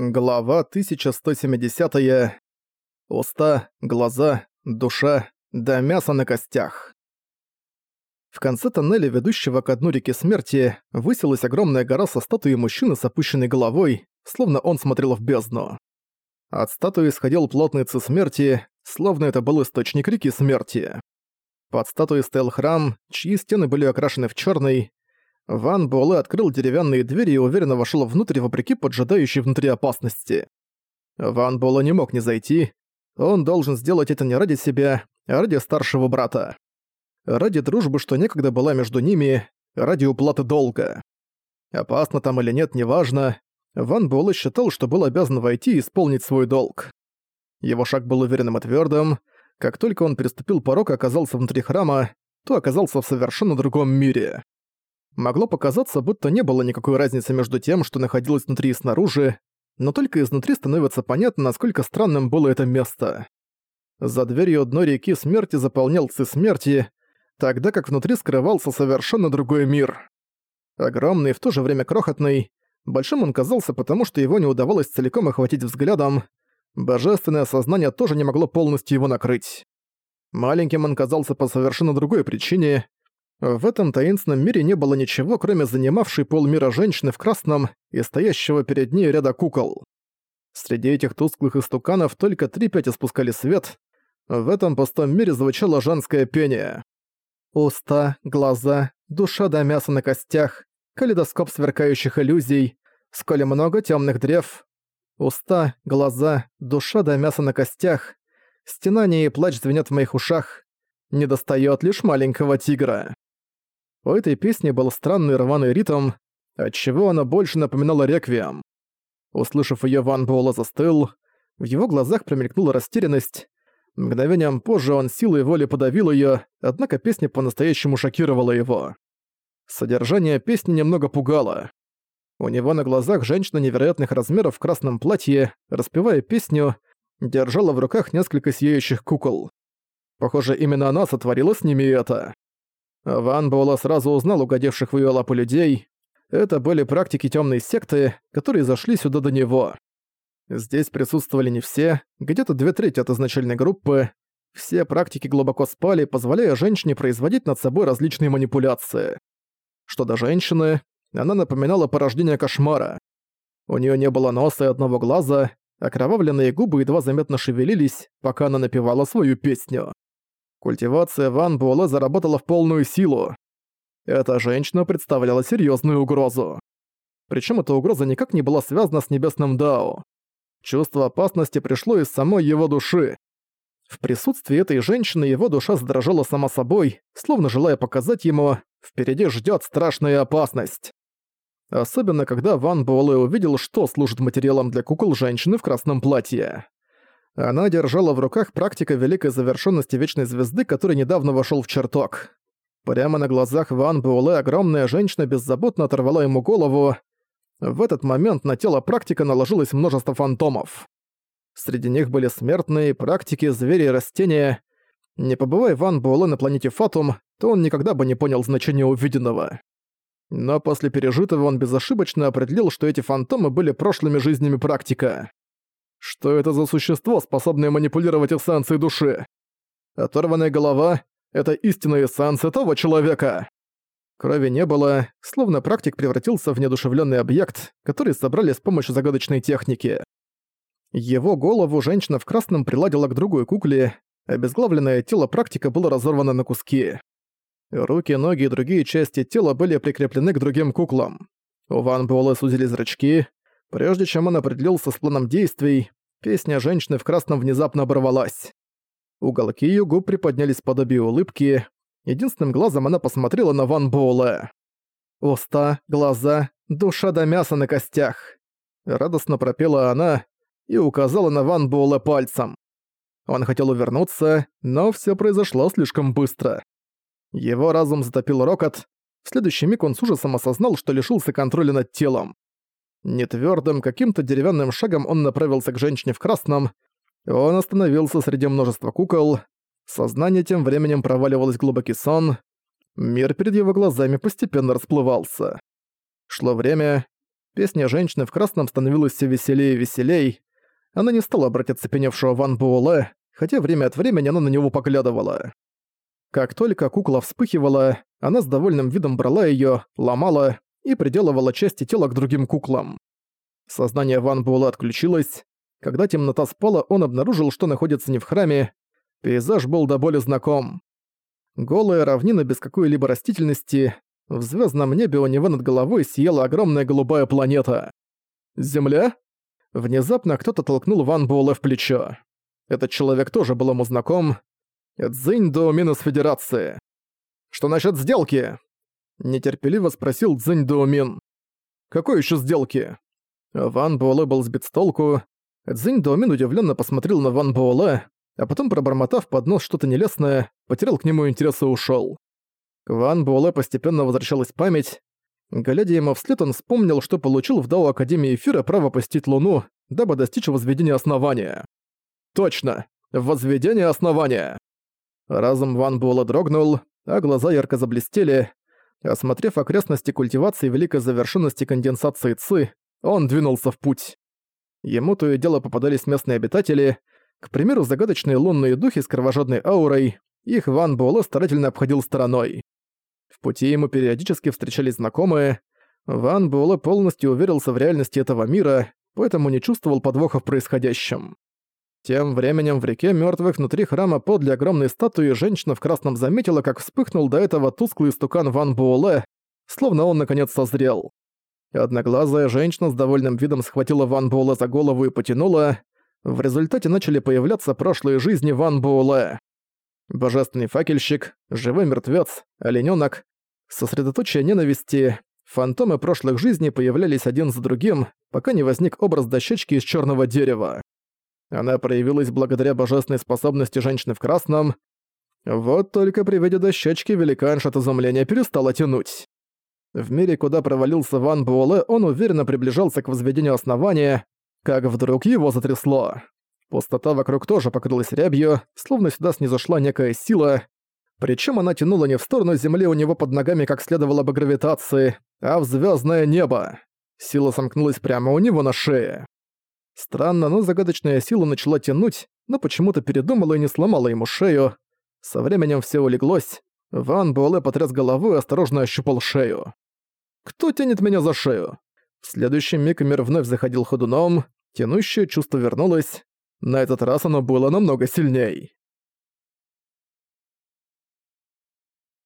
Глава 1170. -я. Уста, глаза, душа, да мясо на костях. В конце тоннеля, ведущего к дну реки смерти, высилась огромная гора со статуей мужчины с опущенной головой, словно он смотрел в бездну. От статуи исходил плотный ци смерти, словно это был источник реки смерти. Под статуей стоял храм, чьи стены были окрашены в черный, Ван Буэлэ открыл деревянные двери и уверенно вошел внутрь вопреки поджидающей внутри опасности. Ван Буэлэ не мог не зайти. Он должен сделать это не ради себя, а ради старшего брата. Ради дружбы, что некогда была между ними, ради уплаты долга. Опасно там или нет, неважно. Ван Буэлэ считал, что был обязан войти и исполнить свой долг. Его шаг был уверенным и твёрдым. Как только он переступил порог и оказался внутри храма, то оказался в совершенно другом мире. Могло показаться, будто не было никакой разницы между тем, что находилось внутри и снаружи, но только изнутри становится понятно, насколько странным было это место. За дверью дно реки смерти заполнял ци смерти, тогда как внутри скрывался совершенно другой мир. Огромный, в то же время крохотный, большим он казался потому, что его не удавалось целиком охватить взглядом, божественное сознание тоже не могло полностью его накрыть. Маленьким он казался по совершенно другой причине, в этом таинственном мире не было ничего, кроме занимавшей полмира женщины в красном и стоящего перед ней ряда кукол. Среди этих тусклых истуканов только 3-5 испускали свет. В этом пустом мире звучало женское пение. Уста, глаза, душа до мяса на костях, калейдоскоп сверкающих иллюзий, сколь много темных древ. Уста, глаза, душа до мяса на костях, стенание и плач звенят в моих ушах. Недостаёт лишь маленького тигра. У этой песни был странный рваный ритм, отчего она больше напоминала реквием. Услышав её, Ван Буэлла застыл, в его глазах промелькнула растерянность. Мгновением позже он силой воли подавил её, однако песня по-настоящему шокировала его. Содержание песни немного пугало. У него на глазах женщина невероятных размеров в красном платье, распевая песню, держала в руках несколько сияющих кукол. Похоже, именно она сотворила с ними это. Ван Буэлла сразу узнал угодивших в её лапы людей. Это были практики тёмной секты, которые зашли сюда до него. Здесь присутствовали не все, где-то две трети от изначальной группы. Все практики глубоко спали, позволяя женщине производить над собой различные манипуляции. Что до женщины, она напоминала порождение кошмара. У неё не было носа и одного глаза, окровавленные губы едва заметно шевелились, пока она напевала свою песню. Культивация Ван Буэлэ заработала в полную силу. Эта женщина представляла серьезную угрозу. Причем эта угроза никак не была связана с Небесным Дао. Чувство опасности пришло из самой его души. В присутствии этой женщины его душа задрожала сама собой, словно желая показать ему, впереди ждет страшная опасность. Особенно когда Ван Буэлэ увидел, что служит материалом для кукол женщины в красном платье. Она держала в руках практика великой завершенности Вечной Звезды, который недавно вошел в чертог. Прямо на глазах Ван Буэлэ огромная женщина беззаботно оторвала ему голову. В этот момент на тело практика наложилось множество фантомов. Среди них были смертные, практики, звери и растения. Не побывая Ван Буэлэ на планете Фатум, то он никогда бы не понял значения увиденного. Но после пережитого он безошибочно определил, что эти фантомы были прошлыми жизнями практика. Что это за существо, способное манипулировать эссенцией души? Оторванная голова — это истинная эссенция того человека. Крови не было, словно практик превратился в неодушевленный объект, который собрали с помощью загадочной техники. Его голову женщина в красном приладила к другой кукле, обезглавленное тело практика было разорвано на куски. Руки, ноги и другие части тела были прикреплены к другим куклам. У Ван Буэлэ сузили зрачки, Прежде чем он определился с планом действий, песня женщины в красном внезапно оборвалась. Уголки её губ приподнялись подобие улыбки. Единственным глазом она посмотрела на Ван Боуле. «Уста, глаза, душа до мяса на костях!» Радостно пропела она и указала на Ван Боуле пальцем. Он хотел увернуться, но всё произошло слишком быстро. Его разум затопил рокот. В следующий миг он с ужасом осознал, что лишился контроля над телом. Нетвёрдым, каким-то деревянным шагом он направился к женщине в красном. Он остановился среди множества кукол. Сознание тем временем проваливалось в глубокий сон. Мир перед его глазами постепенно расплывался. Шло время. Песня женщины в красном становилась все веселее и веселей. Она не стала брать оцепеневшего Ван Буэлэ, хотя время от времени она на него поглядывала. Как только кукла вспыхивала, она с довольным видом брала её, ломала и приделывала части тела к другим куклам. Сознание Ван Буэлэ отключилось. Когда темнота спала, он обнаружил, что находится не в храме. Пейзаж был до боли знаком. Голая равнина без какой-либо растительности, в звездном небе у него над головой сияла огромная голубая планета. Земля? Внезапно кто-то толкнул Ван Буэлэ в плечо. Этот человек тоже был ему знаком. Цзинь Доумин из Федерации. «Что насчет сделки?» Нетерпеливо спросил Цзинь Доумин. «Какой еще сделки?» Ван Буэлэ был сбит с толку. Цзинь Доумин удивленно посмотрел на Ван Буэлэ, а потом, пробормотав под нос что-то нелестное, потерял к нему интерес и ушел. К Ван Буэлэ постепенно возвращалась память. Глядя ему вслед, он вспомнил, что получил в Дао Академии Эфира право посетить Луну, дабы достичь возведения основания. Точно! Возведение основания! Разум Ван Буэлэ дрогнул, а глаза ярко заблестели. Осмотрев окрестности культивации великой завершенности конденсации ЦИ, он двинулся в путь. Ему то и дело попадались местные обитатели, к примеру, загадочные лунные духи с кровожадной аурой, их Ван Буэлэ старательно обходил стороной. В пути ему периодически встречались знакомые. Ван Буэлэ полностью уверился в реальности этого мира, поэтому не чувствовал подвоха в происходящем. Тем временем в реке мертвых внутри храма подле огромной статуи женщина в красном заметила, как вспыхнул до этого тусклый стукан Ван Буэлэ, словно он наконец созрел. Одноглазая женщина с довольным видом схватила Ван Буэлэ за голову и потянула. В результате начали появляться прошлые жизни Ван Буэлэ. Божественный факельщик, живой мертвец, оленёнок. Сосредоточие ненависти, фантомы прошлых жизней появлялись один за другим, пока не возник образ дощечки из черного дерева. Она проявилась благодаря божественной способности женщины в красном. Вот только при виде дощечки великанш от изумления перестала тянуть. В мире, куда провалился Ван Буэлэ, он уверенно приближался к возведению основания, как вдруг его затрясло. Пустота вокруг тоже покрылась рябью, словно сюда снизошла некая сила. Причем она тянула не в сторону Земли у него под ногами, как следовало бы гравитации, а в звездное небо. Сила сомкнулась прямо у него на шее. Странно, но загадочная сила начала тянуть, но почему-то передумала и не сломала ему шею. Со временем все улеглось. Ван Буэлэ потряс головой и осторожно ощупал шею. «Кто тянет меня за шею?» В следующий миг мир вновь заходил ходуном, тянущее чувство вернулось, на этот раз оно было намного сильней.